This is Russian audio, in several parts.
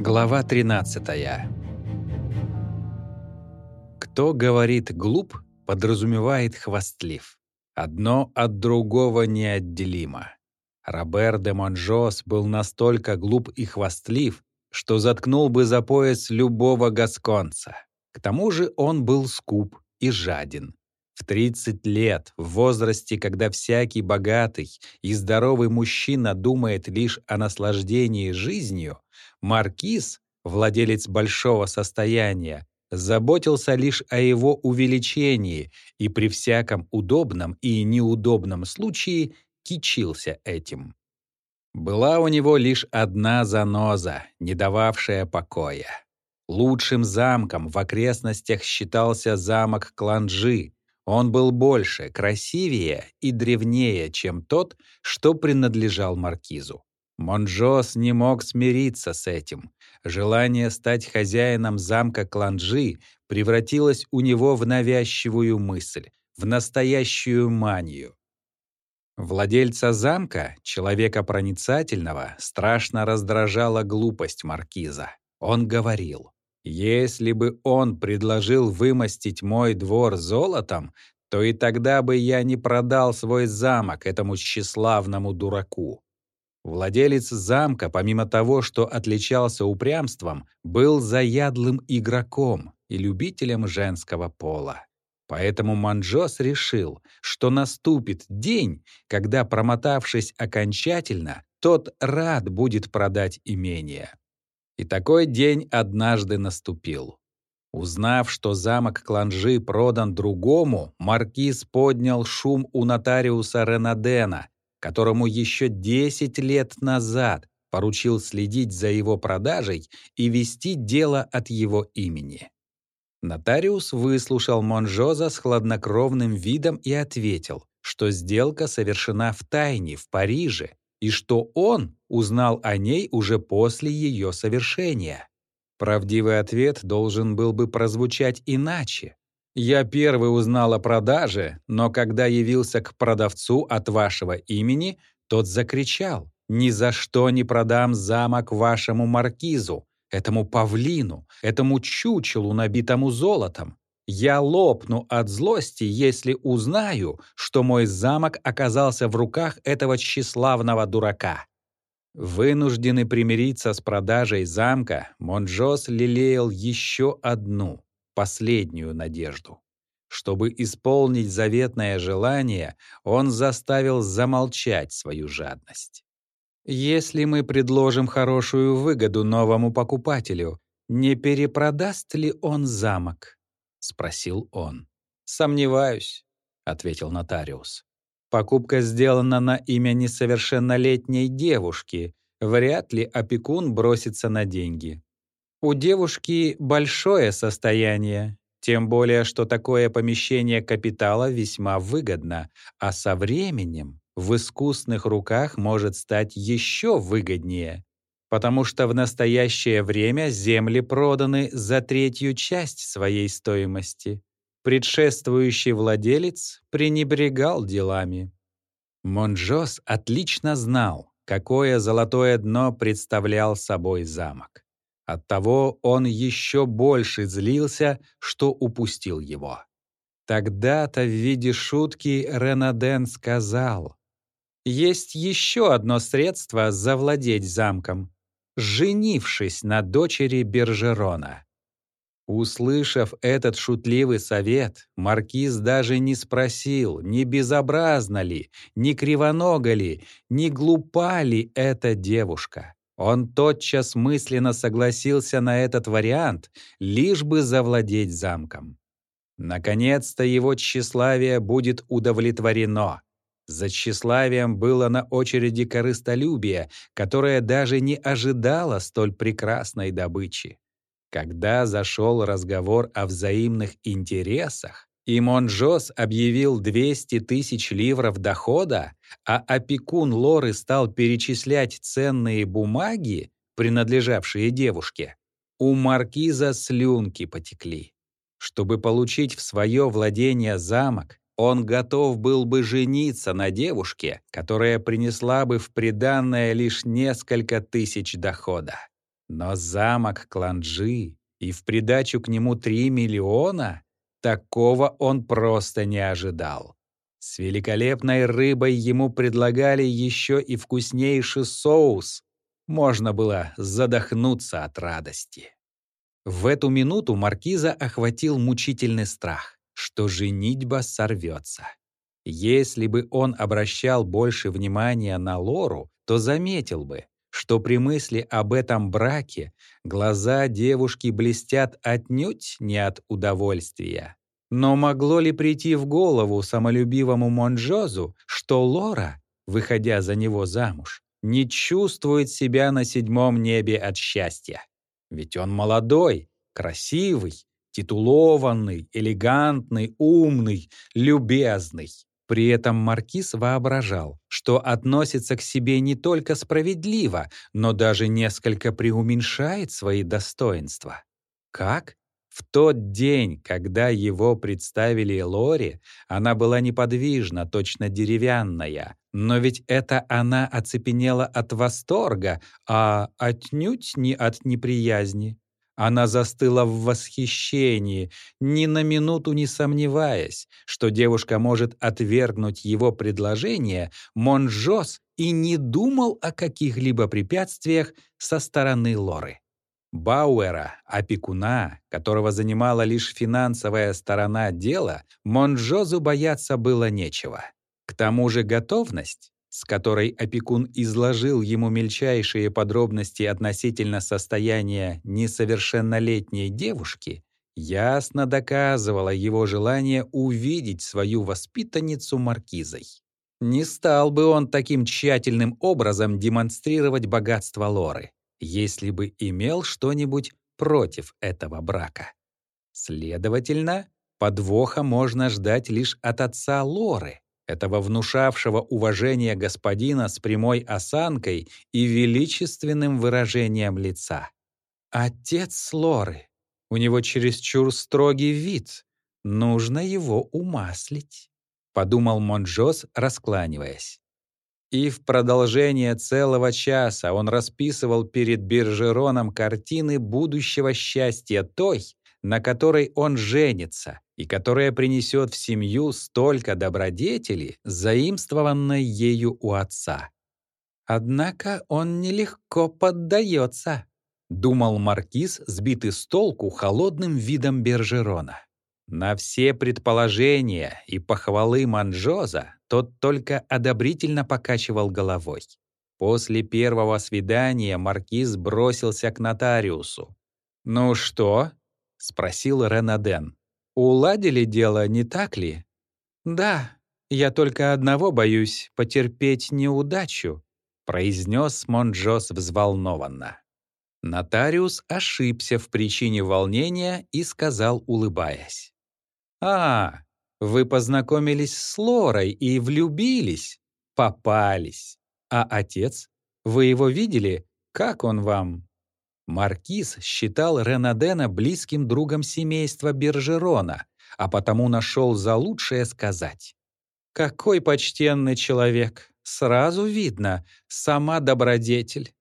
Глава 13 Кто говорит «глуп», подразумевает «хвастлив». Одно от другого неотделимо. Робер де Монжос был настолько глуп и хвастлив, что заткнул бы за пояс любого гасконца. К тому же он был скуп и жаден. В 30 лет, в возрасте, когда всякий богатый и здоровый мужчина думает лишь о наслаждении жизнью, маркиз, владелец большого состояния, заботился лишь о его увеличении и при всяком удобном и неудобном случае кичился этим. Была у него лишь одна заноза, не дававшая покоя. Лучшим замком в окрестностях считался замок Кланжи, он был больше, красивее и древнее, чем тот, что принадлежал маркизу. Монжос не мог смириться с этим. Желание стать хозяином замка Кланжи превратилось у него в навязчивую мысль, в настоящую манию. Владельца замка, человека проницательного, страшно раздражала глупость маркиза. Он говорил, если бы он предложил вымостить мой двор золотом, то и тогда бы я не продал свой замок этому тщеславному дураку. Владелец замка, помимо того, что отличался упрямством, был заядлым игроком и любителем женского пола. Поэтому Манджос решил, что наступит день, когда, промотавшись окончательно, тот рад будет продать имение. И такой день однажды наступил. Узнав, что замок Кланжи продан другому, маркиз поднял шум у нотариуса Ренадена, которому еще 10 лет назад поручил следить за его продажей и вести дело от его имени. Нотариус выслушал Монжоза с хладнокровным видом и ответил, что сделка совершена в тайне в Париже и что он узнал о ней уже после ее совершения. Правдивый ответ должен был бы прозвучать иначе. «Я первый узнал о продаже, но когда явился к продавцу от вашего имени, тот закричал, «Ни за что не продам замок вашему маркизу, этому павлину, этому чучелу, набитому золотом. Я лопну от злости, если узнаю, что мой замок оказался в руках этого тщеславного дурака. Вынужденный примириться с продажей замка, Монжос лелеял еще одну, последнюю надежду. Чтобы исполнить заветное желание, он заставил замолчать свою жадность. «Если мы предложим хорошую выгоду новому покупателю, не перепродаст ли он замок?» — спросил он. «Сомневаюсь», — ответил нотариус. «Покупка сделана на имя несовершеннолетней девушки. Вряд ли опекун бросится на деньги. У девушки большое состояние, тем более, что такое помещение капитала весьма выгодно, а со временем в искусных руках может стать еще выгоднее потому что в настоящее время земли проданы за третью часть своей стоимости. Предшествующий владелец пренебрегал делами. Монжос отлично знал, какое золотое дно представлял собой замок. Оттого он еще больше злился, что упустил его. Тогда-то в виде шутки Ренаден сказал, «Есть еще одно средство завладеть замком женившись на дочери Бержерона. Услышав этот шутливый совет, маркиз даже не спросил, не безобразна ли, не кривонога ли, не глупа ли эта девушка. Он тотчас мысленно согласился на этот вариант, лишь бы завладеть замком. Наконец-то его тщеславие будет удовлетворено. За тщеславием было на очереди корыстолюбие, которое даже не ожидало столь прекрасной добычи. Когда зашел разговор о взаимных интересах, и Монжос объявил 200 тысяч ливров дохода, а опекун Лоры стал перечислять ценные бумаги, принадлежавшие девушке, у маркиза слюнки потекли. Чтобы получить в свое владение замок, он готов был бы жениться на девушке, которая принесла бы в приданное лишь несколько тысяч дохода. Но замок Кланджи и в придачу к нему 3 миллиона — такого он просто не ожидал. С великолепной рыбой ему предлагали еще и вкуснейший соус. Можно было задохнуться от радости. В эту минуту маркиза охватил мучительный страх, что женитьба сорвется. Если бы он обращал больше внимания на Лору, то заметил бы, что при мысли об этом браке глаза девушки блестят отнюдь не от удовольствия. Но могло ли прийти в голову самолюбивому Монжозу, что Лора, выходя за него замуж, не чувствует себя на седьмом небе от счастья? Ведь он молодой, красивый, титулованный, элегантный, умный, любезный. При этом маркиз воображал, что относится к себе не только справедливо, но даже несколько преуменьшает свои достоинства. Как? В тот день, когда его представили Лоре, она была неподвижна, точно деревянная. Но ведь это она оцепенела от восторга, а отнюдь не от неприязни. Она застыла в восхищении, ни на минуту не сомневаясь, что девушка может отвергнуть его предложение, Монжос и не думал о каких-либо препятствиях со стороны Лоры. Бауэра, опекуна, которого занимала лишь финансовая сторона дела, Монжозу бояться было нечего. К тому же готовность с которой опекун изложил ему мельчайшие подробности относительно состояния несовершеннолетней девушки, ясно доказывала его желание увидеть свою воспитанницу маркизой. Не стал бы он таким тщательным образом демонстрировать богатство Лоры, если бы имел что-нибудь против этого брака. Следовательно, подвоха можно ждать лишь от отца Лоры, этого внушавшего уважение господина с прямой осанкой и величественным выражением лица. Отец Лоры. У него чересчур строгий вид. Нужно его умаслить, подумал Монжос, раскланиваясь. И в продолжение целого часа он расписывал перед Биржероном картины будущего счастья той, на которой он женится, и которая принесет в семью столько добродетели, заимствованной ею у отца. Однако он нелегко поддается, думал маркиз, сбитый с толку холодным видом Бержерона. На все предположения и похвалы Манжоза тот только одобрительно покачивал головой. После первого свидания маркиз бросился к нотариусу. «Ну что?» — спросил Ренаден. Уладили дело, не так ли? Да, я только одного боюсь — потерпеть неудачу, произнес Монджос взволнованно. Нотариус ошибся в причине волнения и сказал, улыбаясь. «А, вы познакомились с Лорой и влюбились? Попались. А отец? Вы его видели? Как он вам?» Маркиз считал Ренадена близким другом семейства Бержерона, а потому нашел за лучшее сказать. «Какой почтенный человек! Сразу видно, сама добродетель!»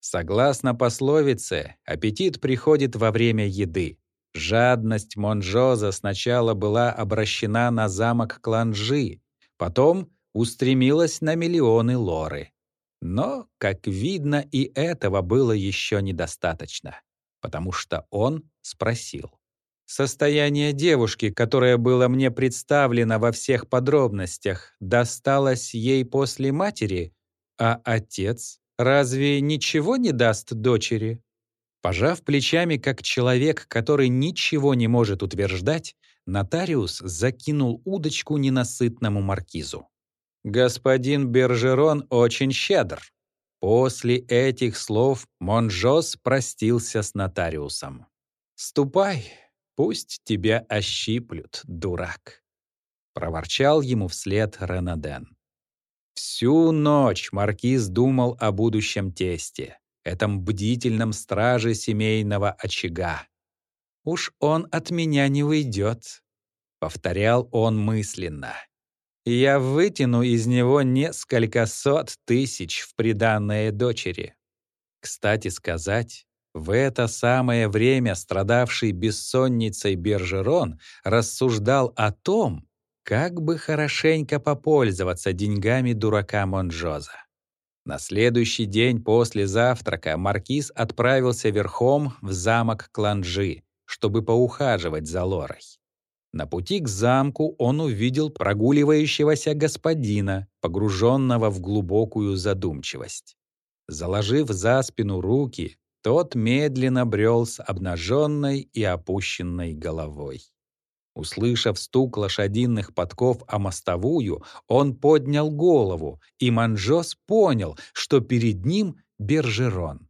Согласно пословице, аппетит приходит во время еды. Жадность Монжоза сначала была обращена на замок Кланжи, потом устремилась на миллионы лоры. Но, как видно, и этого было еще недостаточно, потому что он спросил. Состояние девушки, которое было мне представлено во всех подробностях, досталось ей после матери, а отец разве ничего не даст дочери? Пожав плечами, как человек, который ничего не может утверждать, нотариус закинул удочку ненасытному маркизу. Господин Бержерон очень щедр. После этих слов Монжос простился с нотариусом. «Ступай, пусть тебя ощиплют, дурак», — проворчал ему вслед Ренаден. Всю ночь маркиз думал о будущем тесте, этом бдительном страже семейного очага. «Уж он от меня не уйдет», — повторял он мысленно я вытяну из него несколько сот тысяч в приданное дочери. Кстати сказать, В это самое время страдавший бессонницей Бержерон рассуждал о том, как бы хорошенько попользоваться деньгами дурака Монжоза. На следующий день после завтрака маркиз отправился верхом в замок Кланжи, чтобы поухаживать за Лорой. На пути к замку он увидел прогуливающегося господина, погруженного в глубокую задумчивость. Заложив за спину руки, тот медленно брел с обнаженной и опущенной головой. Услышав стук лошадиных подков о мостовую, он поднял голову, и Манжос понял, что перед ним Бержерон.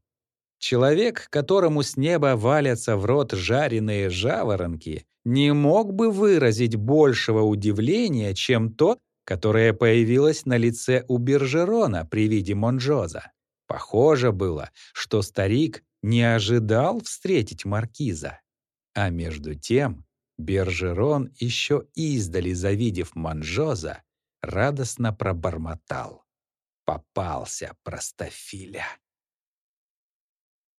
Человек, которому с неба валятся в рот жареные жаворонки, не мог бы выразить большего удивления, чем то, которое появилось на лице у Бержерона при виде Монжоза. Похоже было, что старик не ожидал встретить маркиза. А между тем Бержерон, еще издали завидев Манжоза, радостно пробормотал. Попался простофиля.